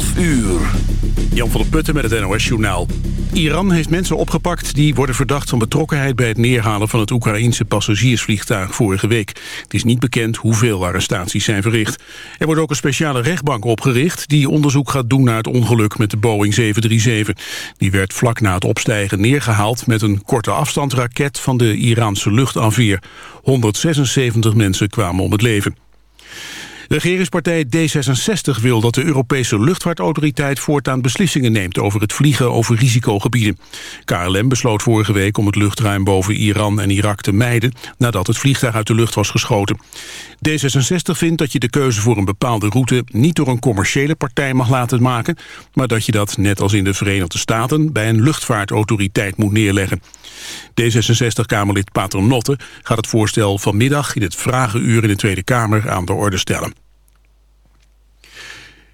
12 uur. Jan van der Putten met het NOS-journaal. Iran heeft mensen opgepakt die worden verdacht van betrokkenheid... bij het neerhalen van het Oekraïense passagiersvliegtuig vorige week. Het is niet bekend hoeveel arrestaties zijn verricht. Er wordt ook een speciale rechtbank opgericht... die onderzoek gaat doen naar het ongeluk met de Boeing 737. Die werd vlak na het opstijgen neergehaald... met een korte afstandsraket van de Iraanse luchtafweer. 176 mensen kwamen om het leven. Regeringspartij D66 wil dat de Europese luchtvaartautoriteit voortaan beslissingen neemt over het vliegen over risicogebieden. KLM besloot vorige week om het luchtruim boven Iran en Irak te mijden nadat het vliegtuig uit de lucht was geschoten. D66 vindt dat je de keuze voor een bepaalde route niet door een commerciële partij mag laten maken, maar dat je dat net als in de Verenigde Staten bij een luchtvaartautoriteit moet neerleggen. D66-Kamerlid Paternotte gaat het voorstel vanmiddag in het vragenuur in de Tweede Kamer aan de orde stellen.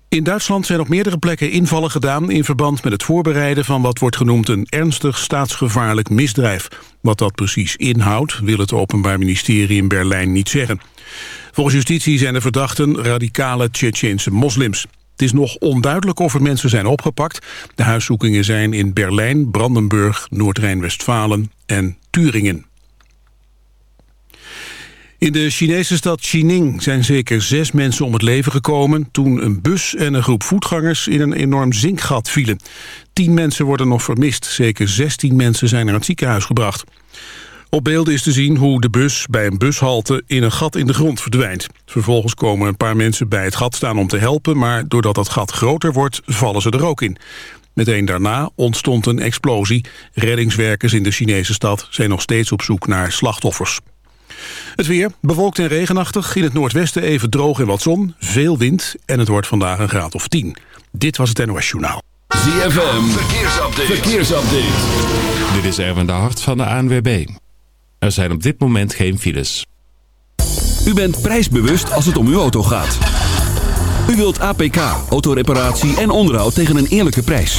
In Duitsland zijn op meerdere plekken invallen gedaan... in verband met het voorbereiden van wat wordt genoemd... een ernstig staatsgevaarlijk misdrijf. Wat dat precies inhoudt, wil het Openbaar Ministerie in Berlijn niet zeggen. Volgens justitie zijn de verdachten radicale Tsjetsjeense moslims. Het is nog onduidelijk of er mensen zijn opgepakt. De huiszoekingen zijn in Berlijn, Brandenburg, Noord-Rijn-Westfalen en Turingen. In de Chinese stad Xining zijn zeker zes mensen om het leven gekomen... toen een bus en een groep voetgangers in een enorm zinkgat vielen. Tien mensen worden nog vermist. Zeker zestien mensen zijn naar het ziekenhuis gebracht. Op beelden is te zien hoe de bus bij een bushalte in een gat in de grond verdwijnt. Vervolgens komen een paar mensen bij het gat staan om te helpen... maar doordat dat gat groter wordt, vallen ze er ook in. Meteen daarna ontstond een explosie. Reddingswerkers in de Chinese stad zijn nog steeds op zoek naar slachtoffers. Het weer, bewolkt en regenachtig. In het noordwesten even droog en wat zon. Veel wind en het wordt vandaag een graad of 10. Dit was het NOS Journaal. ZFM, verkeersupdate. verkeersupdate. Dit is Erwin de Hart van de ANWB. Er zijn op dit moment geen files. U bent prijsbewust als het om uw auto gaat. U wilt APK, autoreparatie en onderhoud tegen een eerlijke prijs.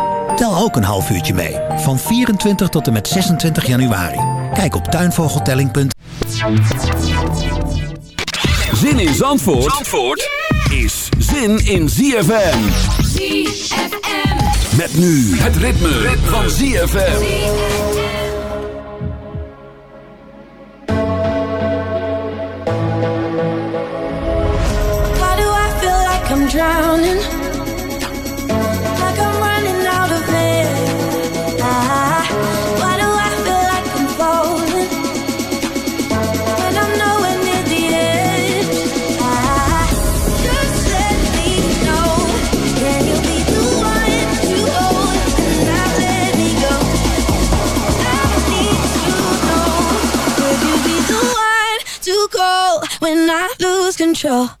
Tel ook een half uurtje mee, van 24 tot en met 26 januari. Kijk op tuinvogeltelling.nl Zin in Zandvoort, Zandvoort is zin in ZFM. ZFM. Met nu het ritme, van ZFM. control.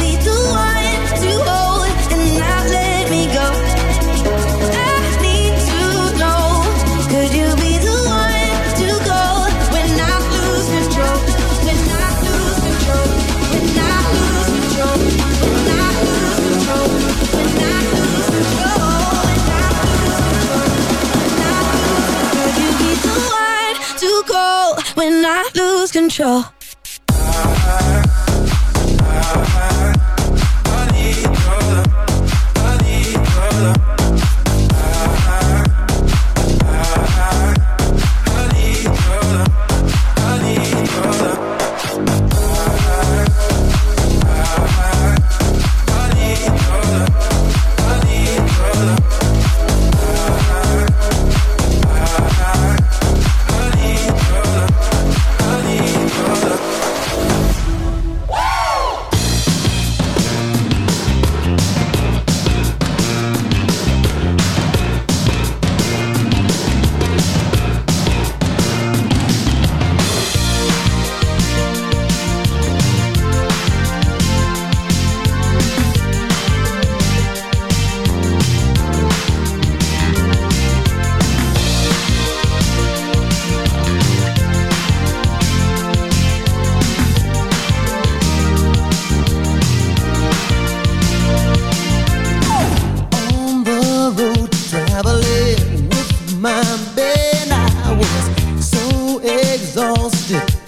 control. exhausted.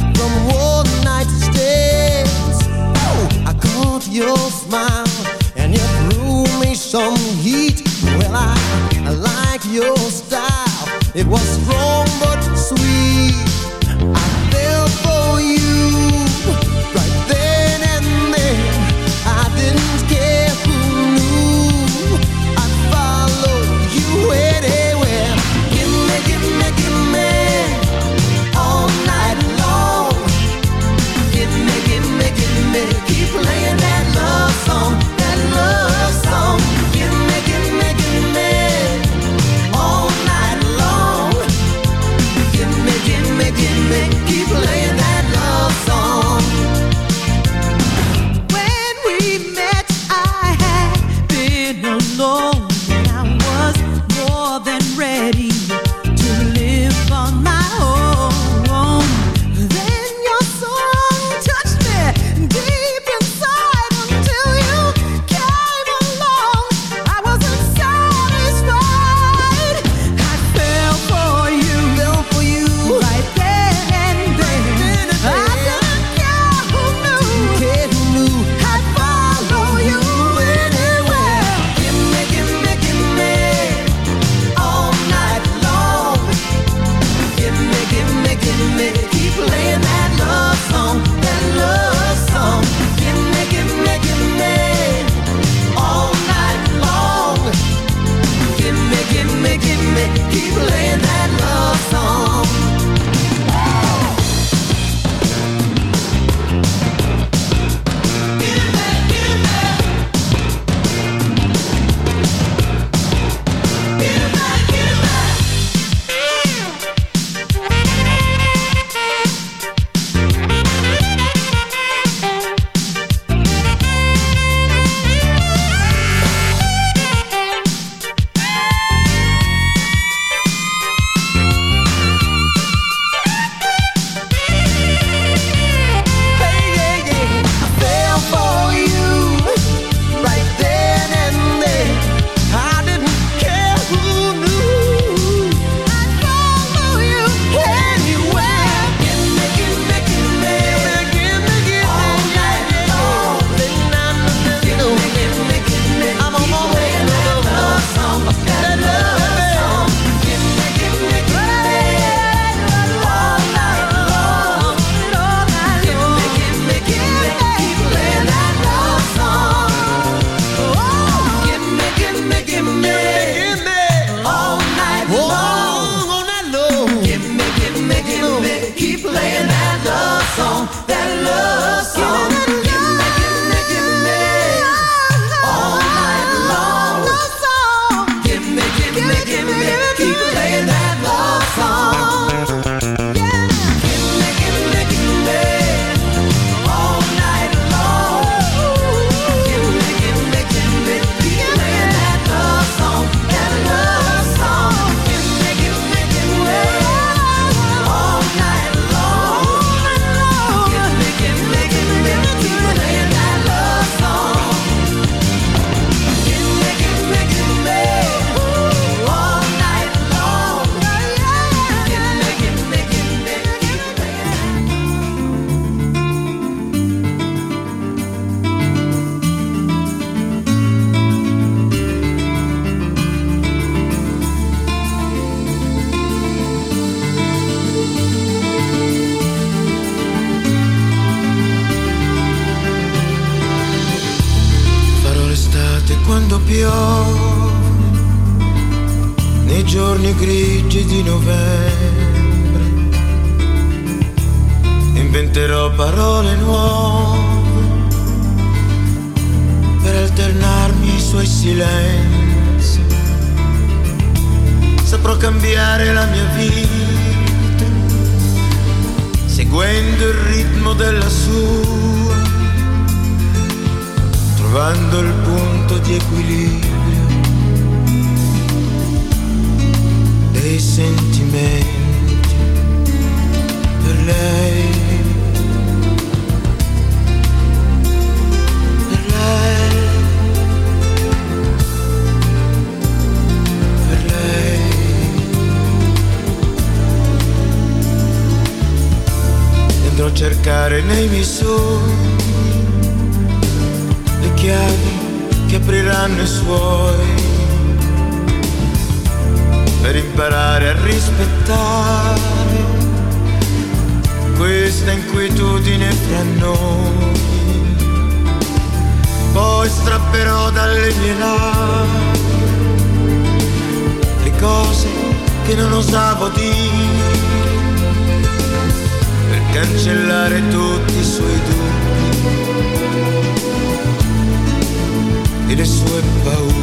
were both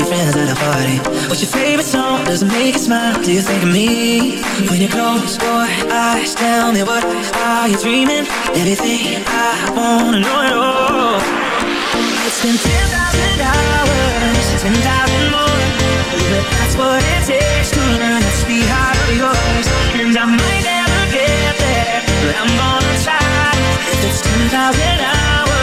your friends at a party What's your favorite song? Does it make you smile? Do you think of me? When you close your eyes Tell me what are you dreaming? Everything I wanna know at all It's been 10,000 hours 10,000 more But that's what it takes to learn It's the heart of yours And I might never get there But I'm gonna try If it's 10,000 hours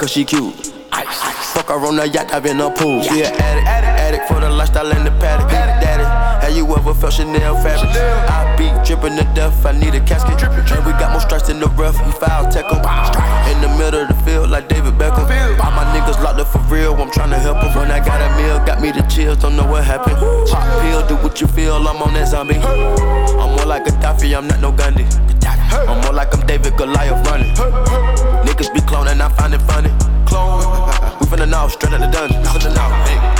cause she cute. Fuck her on the yacht, I've been a pool. She an addict, addict, addict for the lifestyle and the paddock. Daddy, have you ever felt Chanel fabric? I be dripping to death, I need a casket. And we got more strikes in the rough, we foul tech 'em. In the middle of the field, like David Beckham. All my niggas locked up for real, I'm tryna help 'em. When I got a meal, got me the chills, don't know what happened. Pop pill, do what you feel, I'm on that zombie. I'm more like a Gaddafi, I'm not no Gandhi. I'm more like I'm David Goliath running. Niggas be cloning, I find it funny. Clone. We finna know, straight out the dungeon. Know. Hey,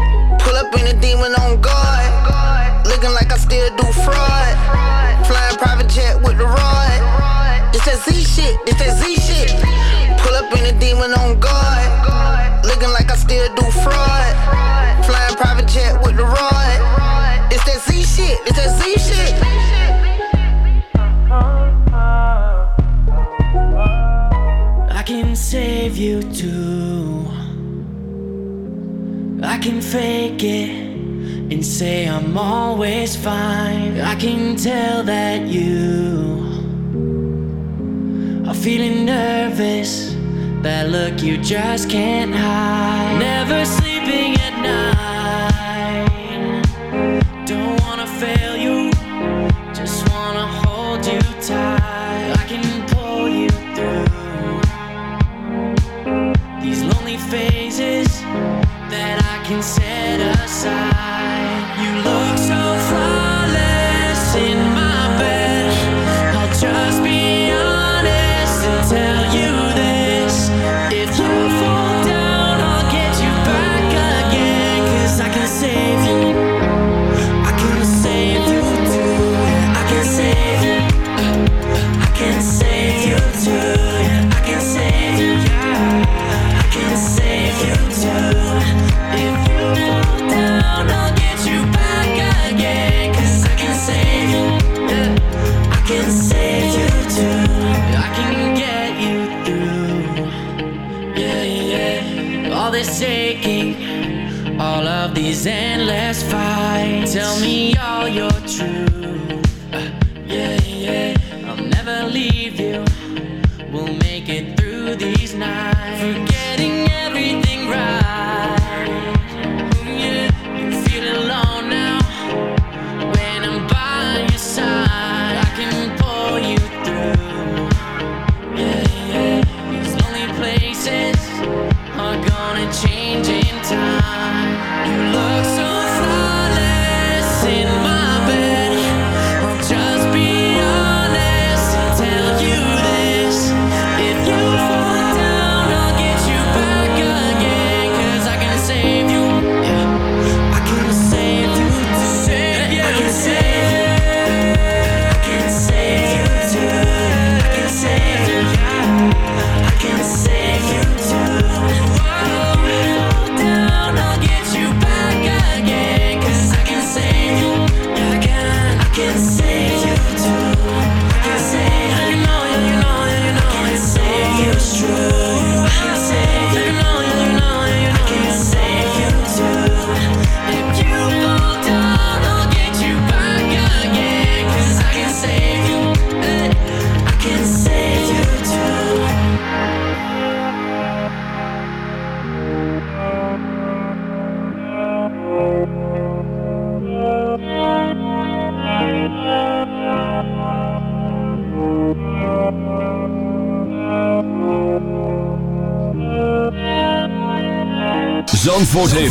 Z shit, it's that Z shit. Pull up in a demon on guard. Looking like I still do fraud. Flying private jet with the rod. It's that Z shit, it's that Z shit. I can save you too. I can fake it and say I'm always fine. I can tell that you feeling nervous. That look you just can't hide. Never sleeping at night. Don't wanna fail you. Just wanna hold you tight. I can pull you through these lonely phases that I can set aside. Zandvoort heeft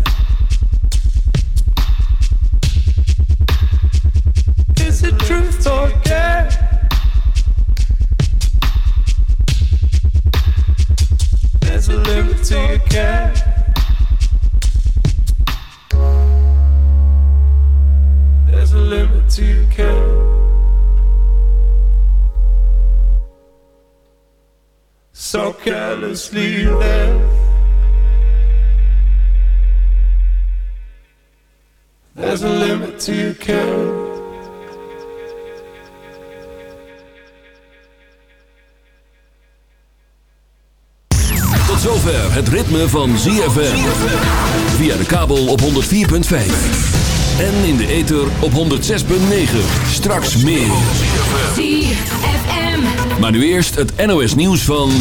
There's a limit to your care. Tot zover het ritme van ZFM. Via de kabel op 104.5. En in de ether op 106.9. Straks meer. ZFM. Maar nu eerst het NOS nieuws van...